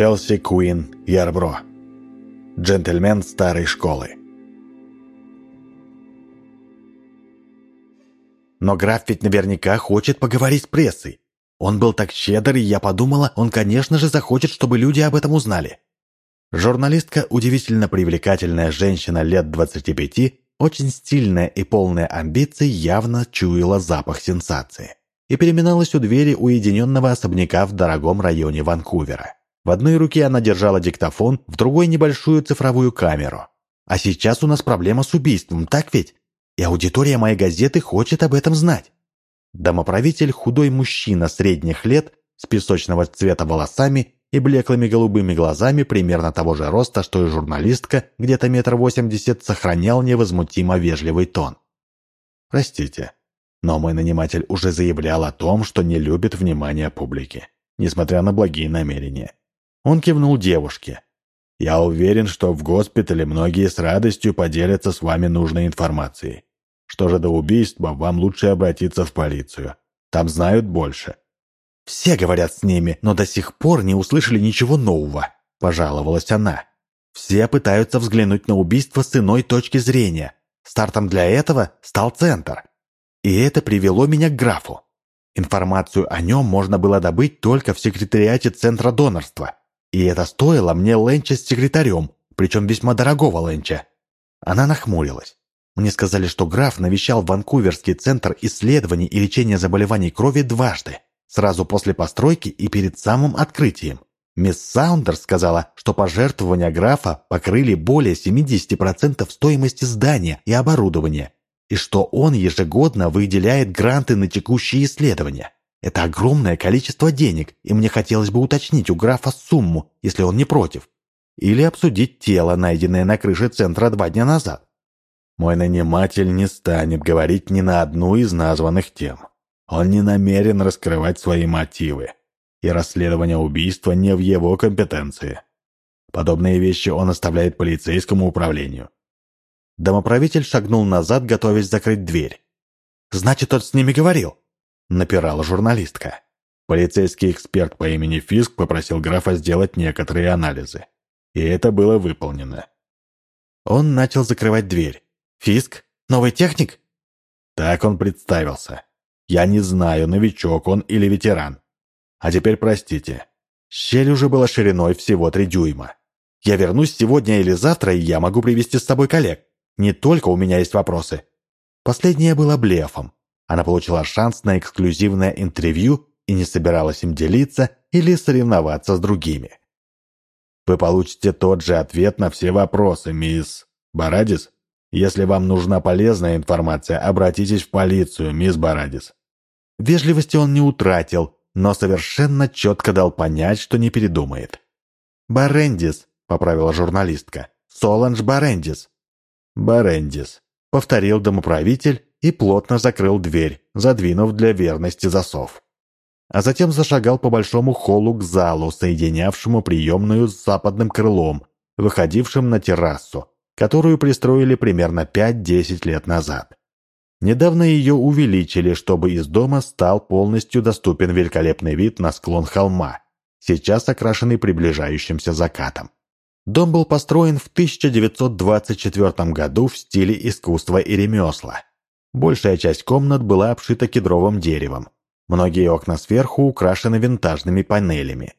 Челси Куин Ярбро. Джентльмен старой школы. Но граф ведь наверняка хочет поговорить с прессой. Он был так щедр, и я подумала, он, конечно же, захочет, чтобы люди об этом узнали. Журналистка, удивительно привлекательная женщина лет 25, очень стильная и полная амбиций, явно чуяла запах сенсации и переминалась у двери уединенного особняка в дорогом районе Ванкувера. В одной руке она держала диктофон, в другой небольшую цифровую камеру. А сейчас у нас проблема с убийством, так ведь? И аудитория моей газеты хочет об этом знать. Домоправитель, худой мужчина средних лет, с песочного цвета волосами и блеклыми голубыми глазами примерно того же роста, что и журналистка, где-то метр восемьдесят, сохранял невозмутимо вежливый тон. «Простите, но мой наниматель уже заявлял о том, что не любит внимания публики, несмотря на благие намерения. Он кивнул девушке. «Я уверен, что в госпитале многие с радостью поделятся с вами нужной информацией. Что же до убийства, вам лучше обратиться в полицию. Там знают больше». «Все говорят с ними, но до сих пор не услышали ничего нового», – пожаловалась она. «Все пытаются взглянуть на убийство с иной точки зрения. Стартом для этого стал центр. И это привело меня к графу. Информацию о нем можно было добыть только в секретариате Центра донорства. И это стоило мне ленча с секретарем, причем весьма дорогого ленча. Она нахмурилась. Мне сказали, что граф навещал Ванкуверский центр исследований и лечения заболеваний крови дважды, сразу после постройки и перед самым открытием. Мисс Саундерс сказала, что пожертвования графа покрыли более 70% стоимости здания и оборудования, и что он ежегодно выделяет гранты на текущие исследования. Это огромное количество денег, и мне хотелось бы уточнить у графа сумму, если он не против. Или обсудить тело, найденное на крыше центра два дня назад. Мой наниматель не станет говорить ни на одну из названных тем. Он не намерен раскрывать свои мотивы. И расследование убийства не в его компетенции. Подобные вещи он оставляет полицейскому управлению. Домоправитель шагнул назад, готовясь закрыть дверь. «Значит, тот с ними говорил?» Напирала журналистка. Полицейский эксперт по имени Фиск попросил графа сделать некоторые анализы. И это было выполнено. Он начал закрывать дверь. «Фиск? Новый техник?» Так он представился. Я не знаю, новичок он или ветеран. А теперь простите. Щель уже была шириной всего три дюйма. Я вернусь сегодня или завтра, и я могу привести с собой коллег. Не только у меня есть вопросы. Последнее было блефом. Она получила шанс на эксклюзивное интервью и не собиралась им делиться или соревноваться с другими. Вы получите тот же ответ на все вопросы, мисс Барадис. Если вам нужна полезная информация, обратитесь в полицию, мисс Барадис. Вежливости он не утратил, но совершенно четко дал понять, что не передумает. «Барендис», — поправила журналистка. «Соланж Барендис». «Барендис», — повторил домоправитель и плотно закрыл дверь, задвинув для верности засов. А затем зашагал по большому холлу к залу, соединявшему приемную с западным крылом, выходившим на террасу, которую пристроили примерно 5-10 лет назад. Недавно ее увеличили, чтобы из дома стал полностью доступен великолепный вид на склон холма, сейчас окрашенный приближающимся закатом. Дом был построен в 1924 году в стиле искусства и ремесла. Большая часть комнат была обшита кедровым деревом. Многие окна сверху украшены винтажными панелями.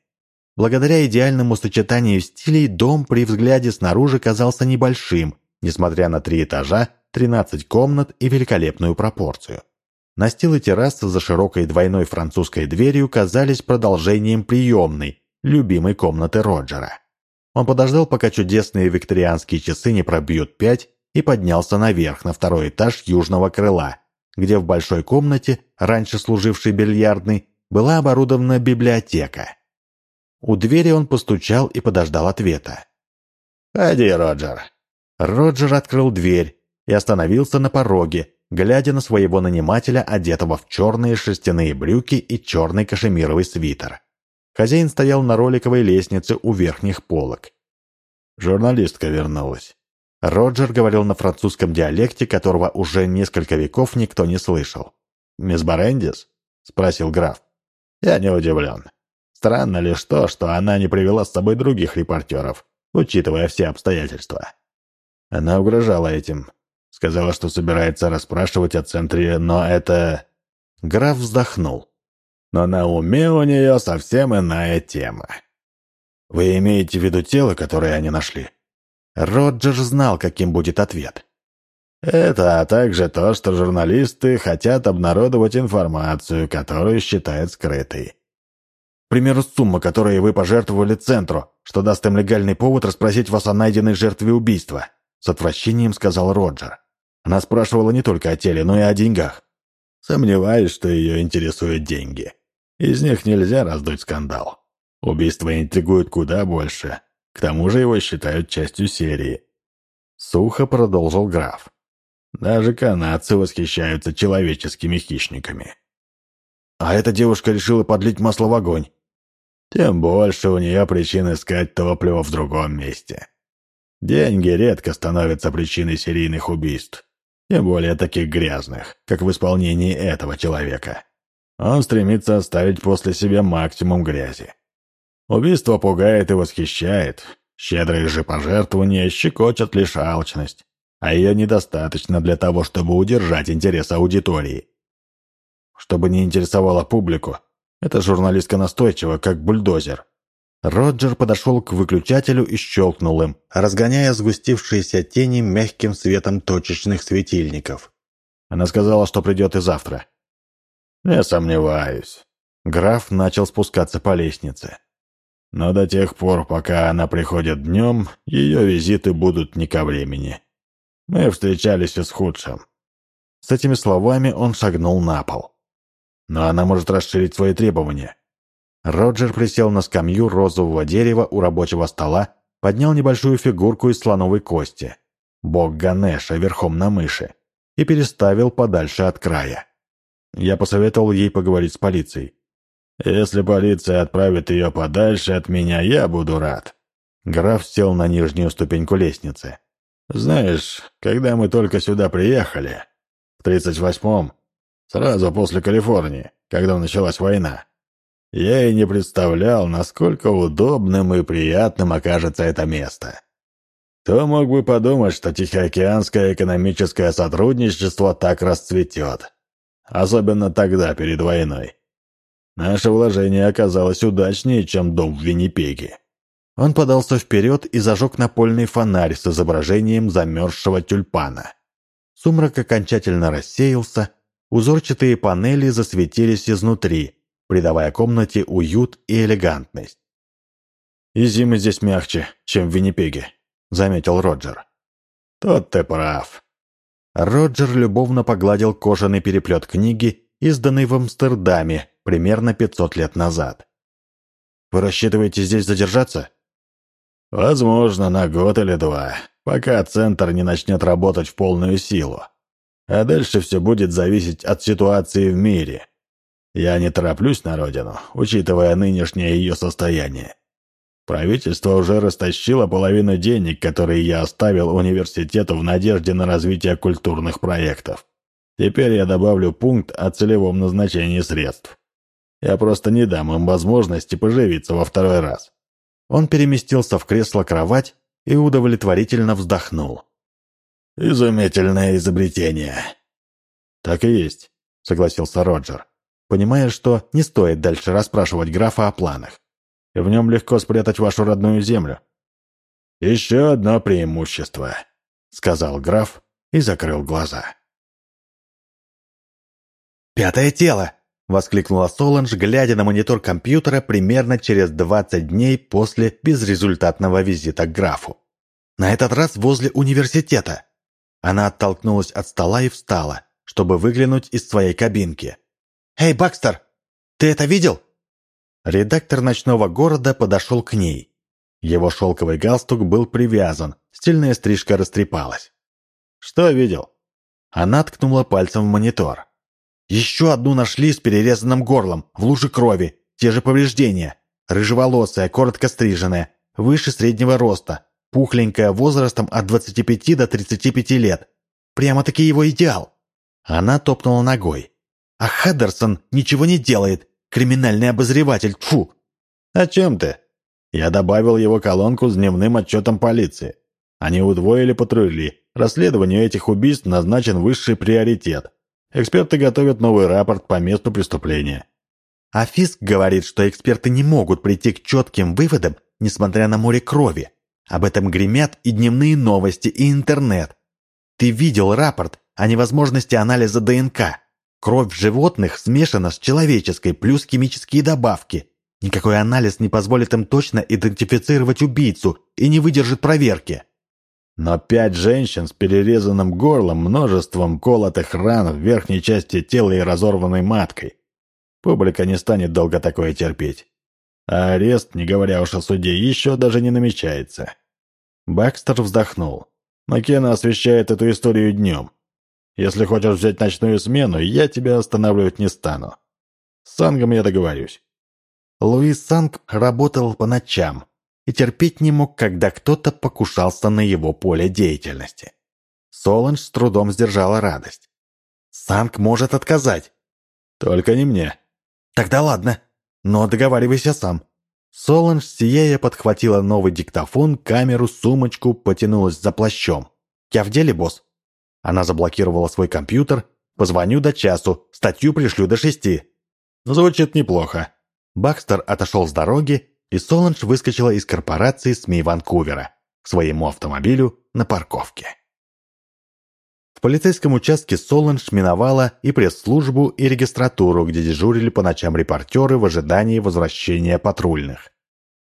Благодаря идеальному сочетанию стилей дом при взгляде снаружи казался небольшим, несмотря на три этажа, 13 комнат и великолепную пропорцию. Настилы террасы за широкой двойной французской дверью казались продолжением приемной, любимой комнаты Роджера. Он подождал, пока чудесные викторианские часы не пробьют пять, и поднялся наверх, на второй этаж южного крыла, где в большой комнате, раньше служившей бильярдной, была оборудована библиотека. У двери он постучал и подождал ответа. «Ходи, Роджер». Роджер открыл дверь и остановился на пороге, глядя на своего нанимателя, одетого в черные шерстяные брюки и черный кашемировый свитер. Хозяин стоял на роликовой лестнице у верхних полок. Журналистка вернулась. Роджер говорил на французском диалекте, которого уже несколько веков никто не слышал. «Мисс Барендис?» — спросил граф. «Я не удивлен. Странно лишь то, что она не привела с собой других репортеров, учитывая все обстоятельства. Она угрожала этим. Сказала, что собирается расспрашивать о центре, но это... Граф вздохнул. Но на уме у нее совсем иная тема. Вы имеете в виду тело, которое они нашли? Роджер знал, каким будет ответ. Это, а также то, что журналисты хотят обнародовать информацию, которую считают скрытой. К примеру, сумма, которую вы пожертвовали центру, что даст им легальный повод расспросить вас о найденной жертве убийства, с отвращением сказал Роджер. Она спрашивала не только о теле, но и о деньгах. Сомневаюсь, что ее интересуют деньги. Из них нельзя раздуть скандал. Убийство интригует куда больше. К тому же его считают частью серии. Сухо продолжил граф. Даже канадцы восхищаются человеческими хищниками. А эта девушка решила подлить масло в огонь. Тем больше у нее причин искать топливо в другом месте. Деньги редко становятся причиной серийных убийств. Тем более таких грязных, как в исполнении этого человека. Он стремится оставить после себя максимум грязи. Убийство пугает и восхищает. Щедрые же пожертвования щекочут лишь алчность а ее недостаточно для того, чтобы удержать интерес аудитории. Чтобы не интересовало публику, эта журналистка настойчива, как бульдозер. Роджер подошел к выключателю и щелкнул им, разгоняя сгустившиеся тени мягким светом точечных светильников. Она сказала, что придет и завтра. «Не сомневаюсь». Граф начал спускаться по лестнице. Но до тех пор, пока она приходит днем, ее визиты будут не ко времени. Мы встречались и с худшим». С этими словами он шагнул на пол. «Но она может расширить свои требования». Роджер присел на скамью розового дерева у рабочего стола, поднял небольшую фигурку из слоновой кости, бог Ганеша верхом на мыши, и переставил подальше от края. Я посоветовал ей поговорить с полицией. «Если полиция отправит ее подальше от меня, я буду рад». Граф сел на нижнюю ступеньку лестницы. Знаешь, когда мы только сюда приехали, в 38-м, сразу после Калифорнии, когда началась война, я и не представлял, насколько удобным и приятным окажется это место. Кто мог бы подумать, что Тихоокеанское экономическое сотрудничество так расцветет? Особенно тогда, перед войной. Наше вложение оказалось удачнее, чем дом в Виннипеге. Он подался вперед и зажег напольный фонарь с изображением замерзшего тюльпана. Сумрак окончательно рассеялся, узорчатые панели засветились изнутри, придавая комнате уют и элегантность. «И зимы здесь мягче, чем в Виннипеге», — заметил Роджер. «Тот ты прав». Роджер любовно погладил кожаный переплет книги, изданный в Амстердаме примерно 500 лет назад. «Вы рассчитываете здесь задержаться?» Возможно, на год или два, пока центр не начнет работать в полную силу. А дальше все будет зависеть от ситуации в мире. Я не тороплюсь на родину, учитывая нынешнее ее состояние. Правительство уже растащило половину денег, которые я оставил университету в надежде на развитие культурных проектов. Теперь я добавлю пункт о целевом назначении средств. Я просто не дам им возможности поживиться во второй раз. Он переместился в кресло-кровать и удовлетворительно вздохнул. «Изумительное изобретение!» «Так и есть», — согласился Роджер, понимая, что не стоит дальше расспрашивать графа о планах. «В нем легко спрятать вашу родную землю». «Еще одно преимущество», — сказал граф и закрыл глаза. «Пятое тело!» Воскликнула Соланж, глядя на монитор компьютера примерно через 20 дней после безрезультатного визита к графу. На этот раз возле университета. Она оттолкнулась от стола и встала, чтобы выглянуть из своей кабинки. «Эй, Бакстер, ты это видел?» Редактор «Ночного города» подошел к ней. Его шелковый галстук был привязан, стильная стрижка растрепалась. «Что видел?» Она ткнула пальцем в монитор. Еще одну нашли с перерезанным горлом, в луже крови. Те же повреждения. Рыжеволосая, коротко стриженная, выше среднего роста, пухленькая, возрастом от 25 до 35 лет. Прямо-таки его идеал. Она топнула ногой. А Хеддерсон ничего не делает. Криминальный обозреватель, фу. «О чем ты?» «Я добавил его колонку с дневным отчетом полиции. Они удвоили патрули. Расследованию этих убийств назначен высший приоритет. Эксперты готовят новый рапорт по месту преступления». А Фиск говорит, что эксперты не могут прийти к четким выводам, несмотря на море крови. Об этом гремят и дневные новости, и интернет. Ты видел рапорт о невозможности анализа ДНК. Кровь животных смешана с человеческой, плюс химические добавки. Никакой анализ не позволит им точно идентифицировать убийцу и не выдержит проверки. Но пять женщин с перерезанным горлом, множеством колотых ран в верхней части тела и разорванной маткой. Публика не станет долго такое терпеть. А арест, не говоря уж о суде, еще даже не намечается. Бакстер вздохнул. Маккена освещает эту историю днем. Если хочешь взять ночную смену, я тебя останавливать не стану. С Сангом я договорюсь». Луис Санг работал по ночам и терпеть не мог, когда кто-то покушался на его поле деятельности. Соланж с трудом сдержала радость. «Санг может отказать». «Только не мне». «Тогда ладно, но договаривайся сам». Соланж, сияя, подхватила новый диктофон, камеру, сумочку, потянулась за плащом. «Я в деле, босс?» Она заблокировала свой компьютер. «Позвоню до часу, статью пришлю до шести». Звучит неплохо. Бакстер отошел с дороги, и Соланж выскочила из корпорации СМИ Ванкувера к своему автомобилю на парковке. В полицейском участке Соланж миновала и пресс-службу, и регистратуру, где дежурили по ночам репортеры в ожидании возвращения патрульных.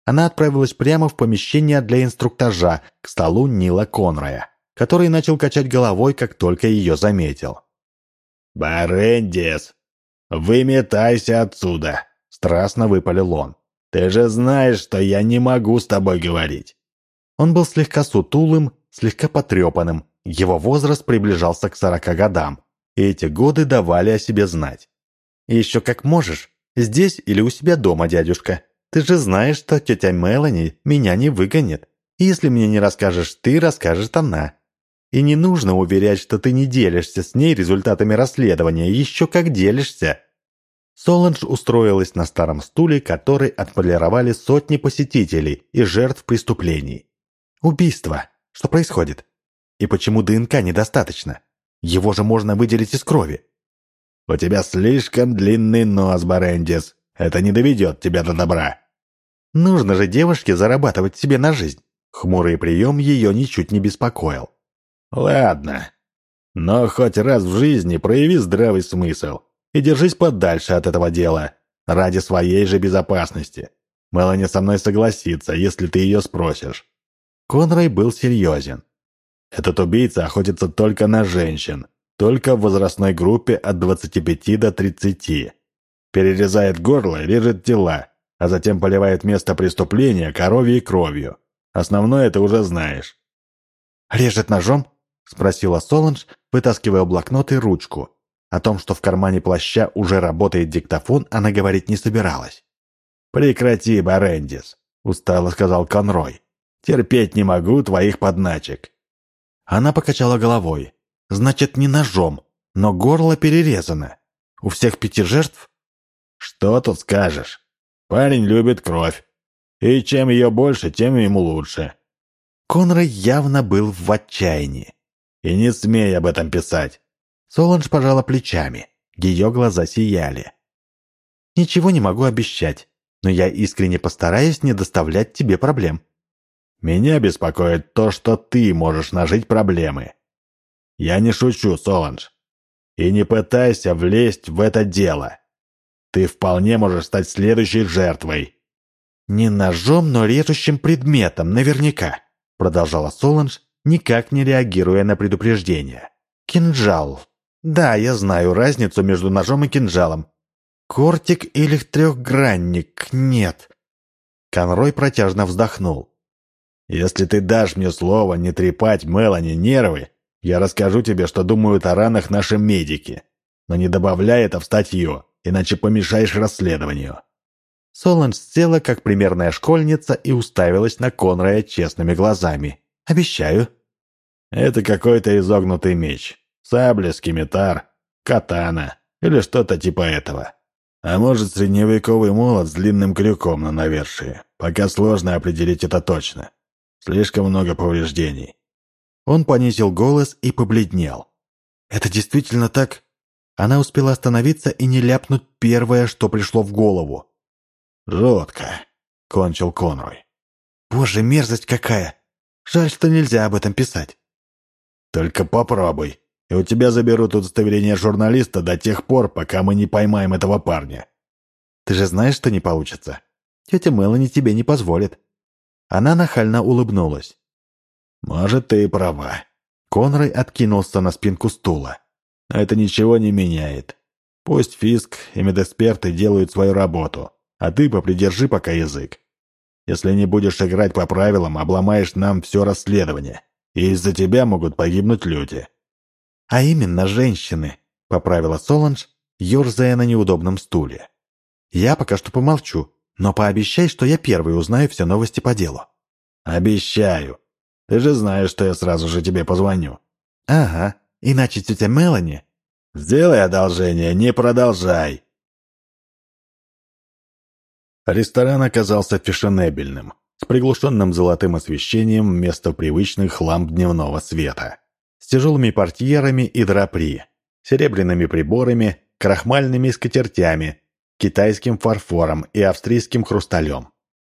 Она отправилась прямо в помещение для инструктажа к столу Нила Конрая который начал качать головой, как только ее заметил. «Барендис, выметайся отсюда!» — страстно выпалил он. «Ты же знаешь, что я не могу с тобой говорить!» Он был слегка сутулым, слегка потрепанным. Его возраст приближался к сорока годам, и эти годы давали о себе знать. «Еще как можешь. Здесь или у себя дома, дядюшка. Ты же знаешь, что тетя Мелани меня не выгонит. И если мне не расскажешь ты, расскажет она. И не нужно уверять, что ты не делишься с ней результатами расследования, еще как делишься. Соланж устроилась на старом стуле, который отполировали сотни посетителей и жертв преступлений. Убийство. Что происходит? И почему ДНК недостаточно? Его же можно выделить из крови. «У тебя слишком длинный нос, Барендис. Это не доведет тебя до добра». «Нужно же девушке зарабатывать себе на жизнь». Хмурый прием ее ничуть не беспокоил. «Ладно. Но хоть раз в жизни прояви здравый смысл и держись подальше от этого дела, ради своей же безопасности. Мелани со мной согласится, если ты ее спросишь». Конрай был серьезен. «Этот убийца охотится только на женщин, только в возрастной группе от 25 до 30. Перерезает горло, режет тела, а затем поливает место преступления коровьей кровью. Основное ты уже знаешь». «Режет ножом?» — спросила Соланж, вытаскивая блокнот и ручку. О том, что в кармане плаща уже работает диктофон, она говорить не собиралась. «Прекрати, Барендис», — устало сказал Конрой. «Терпеть не могу твоих подначек». Она покачала головой. «Значит, не ножом, но горло перерезано. У всех пяти жертв?» «Что тут скажешь? Парень любит кровь. И чем ее больше, тем ему лучше». Конрой явно был в отчаянии. И не смей об этом писать. Соланж пожала плечами. Ее глаза сияли. Ничего не могу обещать, но я искренне постараюсь не доставлять тебе проблем. Меня беспокоит то, что ты можешь нажить проблемы. Я не шучу, Соланж. И не пытайся влезть в это дело. Ты вполне можешь стать следующей жертвой. Не ножом, но режущим предметом, наверняка, продолжала Соланж, никак не реагируя на предупреждение. «Кинжал. Да, я знаю разницу между ножом и кинжалом. Кортик или трехгранник? Нет». Конрой протяжно вздохнул. «Если ты дашь мне слово не трепать Мелани нервы, я расскажу тебе, что думают о ранах наши медики. Но не добавляй это в статью, иначе помешаешь расследованию». Соланж села, как примерная школьница, и уставилась на Конрая честными глазами. «Обещаю». Это какой-то изогнутый меч. Сабля, скимитар, катана или что-то типа этого. А может, средневековый молот с длинным крюком на навершие. Пока сложно определить это точно. Слишком много повреждений. Он понизил голос и побледнел. «Это действительно так?» Она успела остановиться и не ляпнуть первое, что пришло в голову. «Жутко», — кончил Конрой. «Боже, мерзость какая! Жаль, что нельзя об этом писать». «Только попробуй, и у тебя заберут удостоверение журналиста до тех пор, пока мы не поймаем этого парня». «Ты же знаешь, что не получится. Тетя Мелани тебе не позволит». Она нахально улыбнулась. «Может, ты и права». Конрой откинулся на спинку стула. «Но это ничего не меняет. Пусть Фиск и медэксперты делают свою работу, а ты попридержи пока язык. Если не будешь играть по правилам, обломаешь нам все расследование, и из-за тебя могут погибнуть люди». «А именно женщины», — поправила Соланж, ерзая на неудобном стуле. «Я пока что помолчу, но пообещай, что я первый узнаю все новости по делу». «Обещаю. Ты же знаешь, что я сразу же тебе позвоню». «Ага, иначе тетя Мелани...» «Сделай одолжение, не продолжай». Ресторан оказался фешенебельным, с приглушенным золотым освещением вместо привычных ламп дневного света, с тяжелыми портьерами и драпри, серебряными приборами, крахмальными скатертями, китайским фарфором и австрийским хрусталем.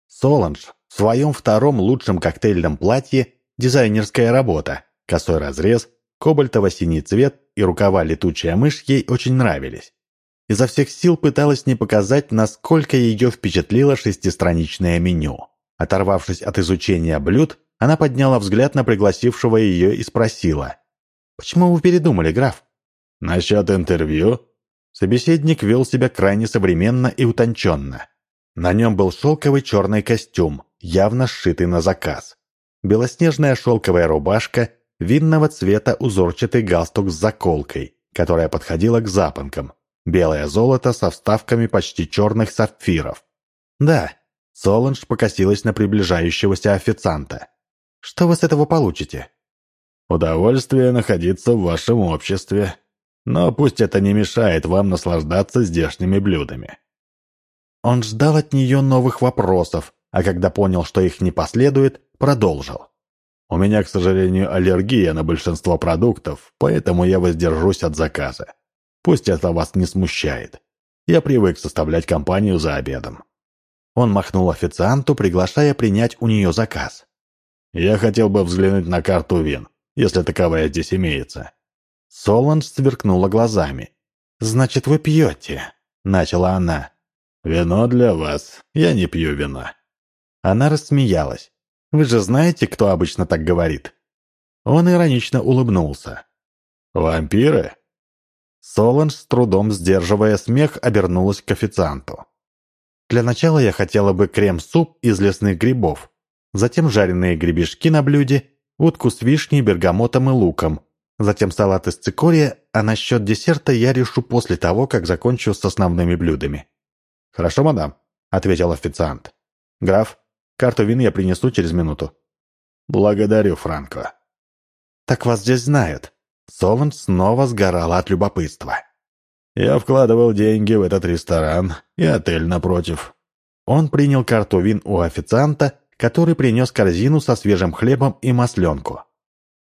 Соланж в своем втором лучшем коктейльном платье дизайнерская работа, косой разрез, кобальтово-синий цвет и рукава летучая мышь ей очень нравились. Изо всех сил пыталась не показать, насколько ее впечатлило шестистраничное меню. Оторвавшись от изучения блюд, она подняла взгляд на пригласившего ее и спросила. «Почему вы передумали, граф?» «Насчет интервью?» Собеседник вел себя крайне современно и утонченно. На нем был шелковый черный костюм, явно сшитый на заказ. Белоснежная шелковая рубашка, винного цвета узорчатый галстук с заколкой, которая подходила к запонкам, белое золото со вставками почти черных сапфиров. Да, Соланж покосилась на приближающегося официанта. «Что вы с этого получите?» «Удовольствие находиться в вашем обществе», но пусть это не мешает вам наслаждаться здешними блюдами». Он ждал от нее новых вопросов, а когда понял, что их не последует, продолжил. «У меня, к сожалению, аллергия на большинство продуктов, поэтому я воздержусь от заказа. Пусть это вас не смущает. Я привык составлять компанию за обедом». Он махнул официанту, приглашая принять у нее заказ. «Я хотел бы взглянуть на карту вин, если таковая здесь имеется. Соланж сверкнула глазами. «Значит, вы пьете?» – начала она. «Вино для вас. Я не пью вина». Она рассмеялась. «Вы же знаете, кто обычно так говорит?» Он иронично улыбнулся. «Вампиры?» Соланж, с трудом сдерживая смех, обернулась к официанту. «Для начала я хотела бы крем-суп из лесных грибов, затем жареные гребешки на блюде, утку с вишней, бергамотом и луком, Затем салат из цикория, а насчет десерта я решу после того, как закончу с основными блюдами». «Хорошо, мадам», — ответил официант. «Граф, карту вин я принесу через минуту». «Благодарю, Франко». «Так вас здесь знают». Солон снова сгорала от любопытства. «Я вкладывал деньги в этот ресторан и отель напротив». Он принял карту вин у официанта, который принес корзину со свежим хлебом и масленку.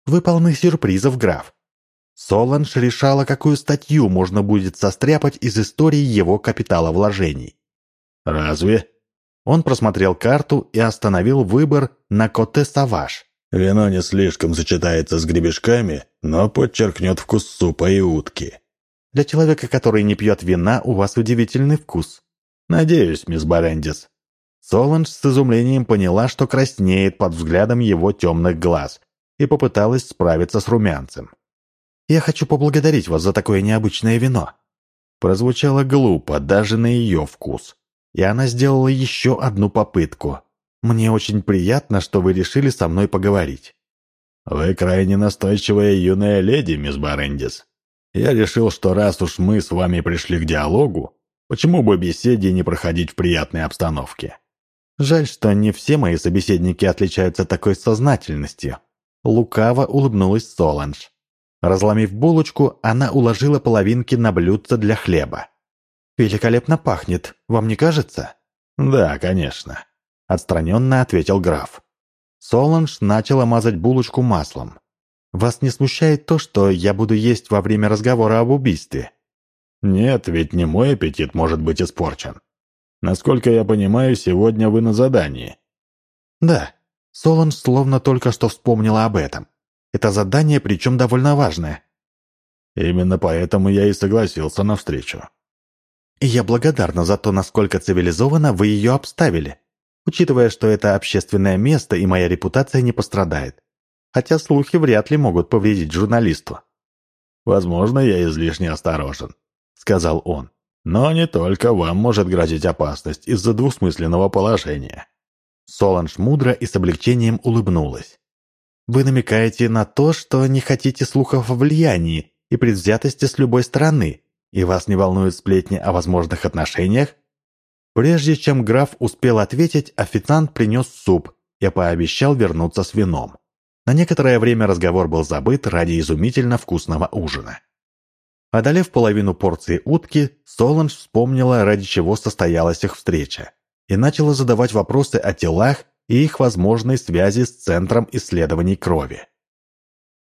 Вы полны сюрпризов, граф. Соланж решала, какую статью можно будет состряпать из истории его капитала вложений. «Разве?» Он просмотрел карту и остановил выбор на коте-саваж. «Вино не слишком сочетается с гребешками, но подчеркнет вкус супа и утки». «Для человека, который не пьет вина, у вас удивительный вкус». «Надеюсь, мисс Барендис». Соланж с изумлением поняла, что краснеет под взглядом его темных глаз, и попыталась справиться с румянцем. «Я хочу поблагодарить вас за такое необычное вино». Прозвучало глупо даже на ее вкус, и она сделала еще одну попытку. «Мне очень приятно, что вы решили со мной поговорить». «Вы крайне настойчивая юная леди, мисс Барендис. Я решил, что раз уж мы с вами пришли к диалогу, почему бы беседе не проходить в приятной обстановке?» Жаль, что не все мои собеседники отличаются такой сознательностью. Лукаво улыбнулась Соланж. Разломив булочку, она уложила половинки на блюдце для хлеба. «Великолепно пахнет, вам не кажется?» «Да, конечно», — отстраненно ответил граф. Соланж начала мазать булочку маслом. «Вас не смущает то, что я буду есть во время разговора об убийстве?» «Нет, ведь не мой аппетит может быть испорчен. Насколько я понимаю, сегодня вы на задании». «Да». Соланж словно только что вспомнила об этом. Это задание, причем довольно важное. Именно поэтому я и согласился на встречу. И я благодарна за то, насколько цивилизованно вы ее обставили, учитывая, что это общественное место и моя репутация не пострадает. Хотя слухи вряд ли могут повредить журналисту. «Возможно, я излишне осторожен», — сказал он. «Но не только вам может грозить опасность из-за двусмысленного положения». Соланж мудро и с облегчением улыбнулась. «Вы намекаете на то, что не хотите слухов о влиянии и предвзятости с любой стороны, и вас не волнуют сплетни о возможных отношениях?» Прежде чем граф успел ответить, официант принес суп и пообещал вернуться с вином. На некоторое время разговор был забыт ради изумительно вкусного ужина. Одолев половину порции утки, Соланж вспомнила, ради чего состоялась их встреча, и начала задавать вопросы о телах и их возможной связи с Центром исследований крови.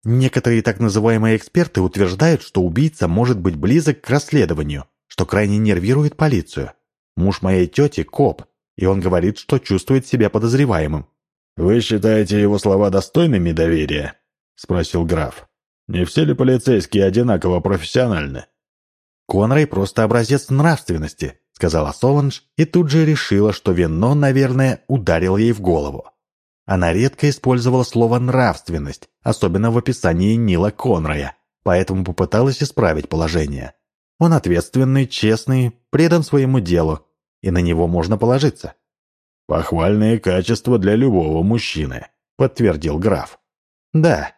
Некоторые так называемые эксперты утверждают, что убийца может быть близок к расследованию, что крайне нервирует полицию. Муж моей тети – коп, и он говорит, что чувствует себя подозреваемым. «Вы считаете его слова достойными доверия?» – спросил граф. «Не все ли полицейские одинаково профессиональны?» «Конрай просто образец нравственности», – сказала Соланж, и тут же решила, что вино, наверное, ударило ей в голову. Она редко использовала слово «нравственность», особенно в описании Нила Конрая, поэтому попыталась исправить положение. Он ответственный, честный, предан своему делу, и на него можно положиться. «Похвальные качества для любого мужчины», — подтвердил граф. «Да.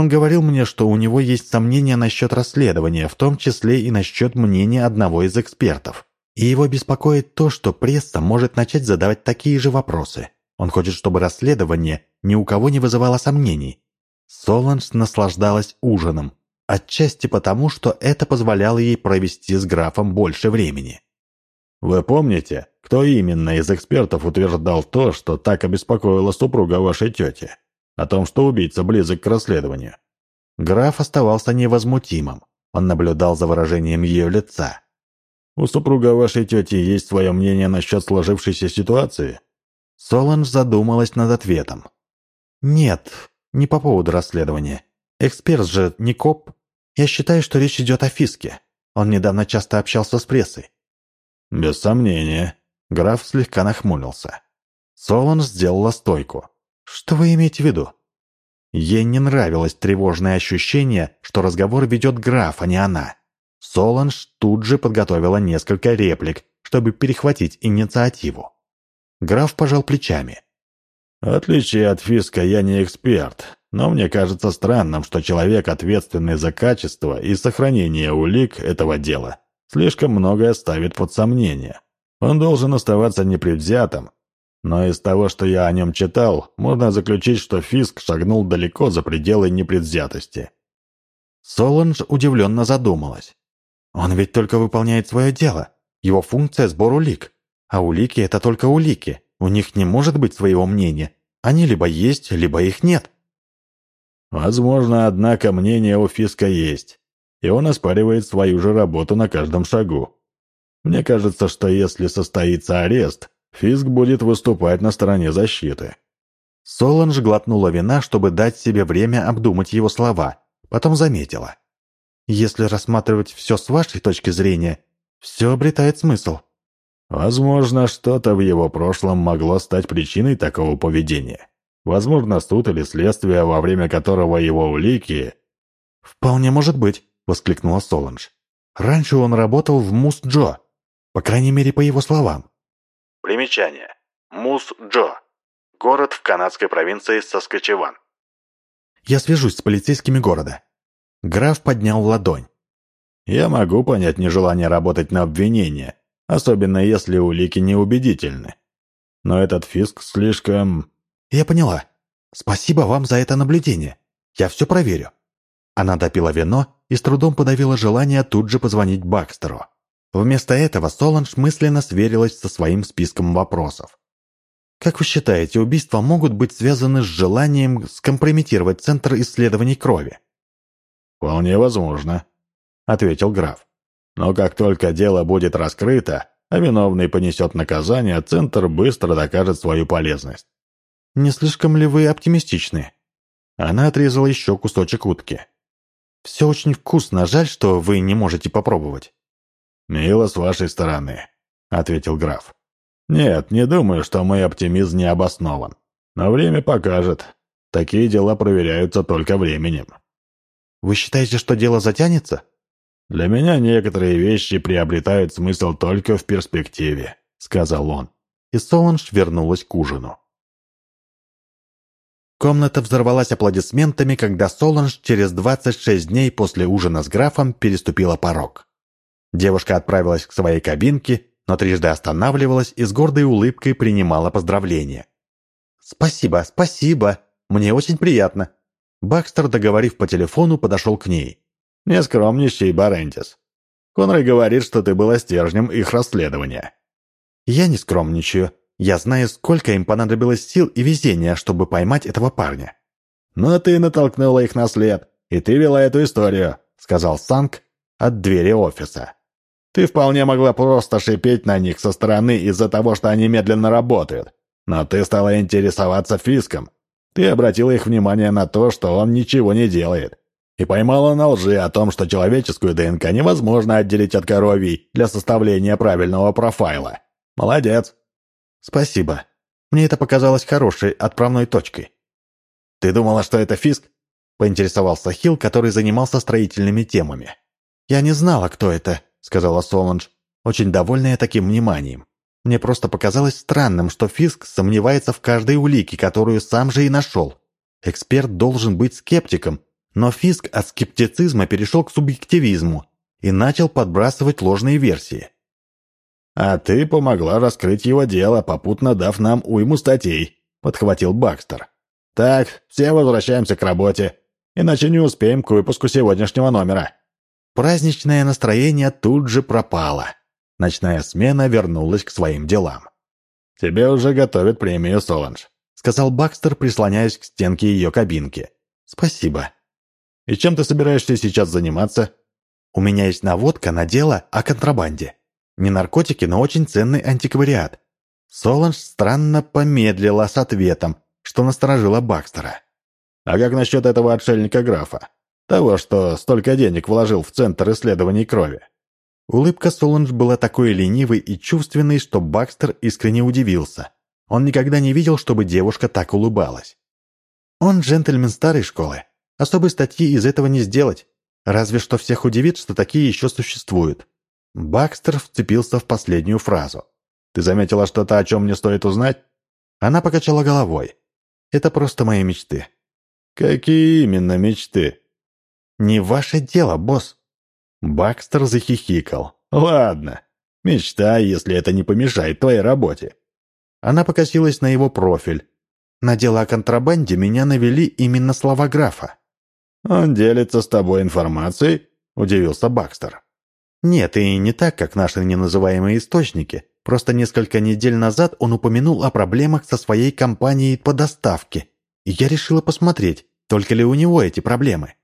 Он говорил мне, что у него есть сомнения насчет расследования, в том числе и насчет мнения одного из экспертов. И его беспокоит то, что пресса может начать задавать такие же вопросы. Он хочет, чтобы расследование ни у кого не вызывало сомнений. Соланж наслаждалась ужином, отчасти потому, что это позволяло ей провести с графом больше времени. «Вы помните, кто именно из экспертов утверждал то, что так обеспокоило супруга вашей тети? О том, что убийца близок к расследованию?» Граф оставался невозмутимым. Он наблюдал за выражением ее лица. «У супруга вашей тети есть свое мнение насчет сложившейся ситуации?» Соланж задумалась над ответом. «Нет, не по поводу расследования. Эксперт же не коп. Я считаю, что речь идет о Фиске. Он недавно часто общался с прессой». «Без сомнения». Граф слегка нахмурился. Соланж сделала стойку. «Что вы имеете в виду?» Ей не нравилось тревожное ощущение, что разговор ведет граф, а не она. Соланж тут же подготовила несколько реплик, чтобы перехватить инициативу. Граф пожал плечами. «В отличие от Фиска, я не эксперт, но мне кажется странным, что человек, ответственный за качество и сохранение улик этого дела, слишком многое ставит под сомнение. Он должен оставаться непредвзятым, но из того, что я о нем читал, можно заключить, что Фиск шагнул далеко за пределы непредвзятости». Соланж удивленно задумалась. «Он ведь только выполняет свое дело. Его функция – сбор улик. А улики — это только улики. У них не может быть своего мнения. Они либо есть, либо их нет. Возможно, однако, мнение у Фиска есть. И он оспаривает свою же работу на каждом шагу. Мне кажется, что если состоится арест, Фиск будет выступать на стороне защиты. Соланж глотнула вина, чтобы дать себе время обдумать его слова. Потом заметила. Если рассматривать все с вашей точки зрения, все обретает смысл. Возможно, что-то в его прошлом могло стать причиной такого поведения. Возможно, суд или следствие, во время которого его улики... «Вполне может быть», — воскликнула Соланж. «Раньше он работал в Мус-Джо, по крайней мере, по его словам». Примечание. Мус-Джо. Город в канадской провинции Саскачеван. «Я свяжусь с полицейскими города». Граф поднял ладонь. «Я могу понять нежелание работать на обвинение, особенно если улики неубедительны. Но этот фиск слишком... Я поняла. Спасибо вам за это наблюдение. Я все проверю. Она допила вино и с трудом подавила желание тут же позвонить Бакстеру. Вместо этого Соланж мысленно сверилась со своим списком вопросов. Как вы считаете, убийства могут быть связаны с желанием скомпрометировать Центр исследований крови? «Вполне возможно», — ответил граф. «Но как только дело будет раскрыто, а виновный понесет наказание, Центр быстро докажет свою полезность». «Не слишком ли вы оптимистичны?» Она отрезала еще кусочек утки. «Все очень вкусно, жаль, что вы не можете попробовать». «Мило с вашей стороны», — ответил граф. Нет, не думаю, что мой оптимизм не обоснован. Но время покажет. Такие дела проверяются только временем. Вы считаете, что дело затянется? Для меня некоторые вещи приобретают смысл только в перспективе, сказал он. И Соланж вернулась к ужину. Комната взорвалась аплодисментами, когда Соланж через 26 дней после ужина с графом переступила порог. Девушка отправилась к своей кабинке но трижды останавливалась и с гордой улыбкой принимала поздравления. «Спасибо, спасибо, мне очень приятно». Бакстер, договорив по телефону, подошел к ней. «Не скромничай, Барентис. Конрай говорит, что ты была стержнем их расследования». «Я не скромничаю. Я знаю, сколько им понадобилось сил и везения, чтобы поймать этого парня». «Но ты натолкнула их на след, и ты вела эту историю», — сказал Санк от двери офиса. Ты вполне могла просто шипеть на них со стороны из-за того, что они медленно работают. Но ты стала интересоваться Фиском. Ты обратила их внимание на то, что он ничего не делает. И поймала на лжи о том, что человеческую ДНК невозможно отделить от коровий для составления правильного профайла. Молодец. Спасибо. Мне это показалось хорошей отправной точкой. Ты думала, что это Фиск? Поинтересовался Хилл, который занимался строительными темами. Я не знала, кто это, — сказала Соланж, очень довольная таким вниманием. «Мне просто показалось странным, что Фиск сомневается в каждой улике, которую сам же и нашел. Эксперт должен быть скептиком, но Фиск от скептицизма перешел к субъективизму и начал подбрасывать ложные версии. «А ты помогла раскрыть его дело, попутно дав нам уйму статей», — подхватил Бакстер. «Так, все возвращаемся к работе, иначе не успеем к выпуску сегодняшнего номера». Праздничное настроение тут же пропало. Ночная смена вернулась к своим делам. «Тебе уже готовят премию, Соланж», — сказал Бакстер, прислоняясь к стенке ее кабинки. «Спасибо». «И чем ты собираешься сейчас заниматься?» «У меня есть наводка на дело о контрабанде. Не наркотики, но очень ценный антиквариат». Соланж странно помедлила с ответом, что насторожило Бакстера. «А как насчет этого отшельника-графа?» Того, что столько денег вложил в Центр исследований крови. Улыбка Соланж была такой ленивой и чувственной, что Бакстер искренне удивился. Он никогда не видел, чтобы девушка так улыбалась. Он джентльмен старой школы. Особой статьи из этого не сделать. Разве что всех удивит, что такие еще существуют. Бакстер вцепился в последнюю фразу. «Ты заметила что-то, о чем мне стоит узнать?» Она покачала головой. «Это просто мои мечты». «Какие именно мечты?» «Не ваше дело, босс». Бакстер захихикал. «Ладно, мечтай, если это не помешает твоей работе». Она покосилась на его профиль. На дело о контрабанде меня навели именно слова графа. «Он делится с тобой информацией?» – удивился Бакстер. «Нет, и не так, как наши неназываемые источники. Просто несколько недель назад он упомянул о проблемах со своей компанией по доставке. И я решила посмотреть, только ли у него эти проблемы.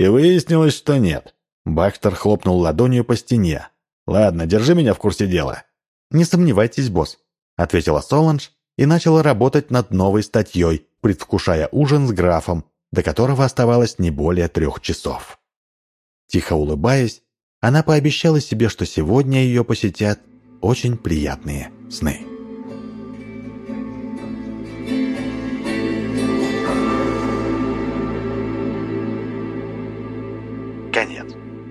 И выяснилось, что нет. Бахтер хлопнул ладонью по стене. «Ладно, держи меня в курсе дела». «Не сомневайтесь, босс», — ответила Соланж и начала работать над новой статьей, предвкушая ужин с графом, до которого оставалось не более трех часов. Тихо улыбаясь, она пообещала себе, что сегодня ее посетят очень приятные сны.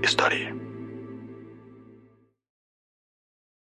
Конец истории.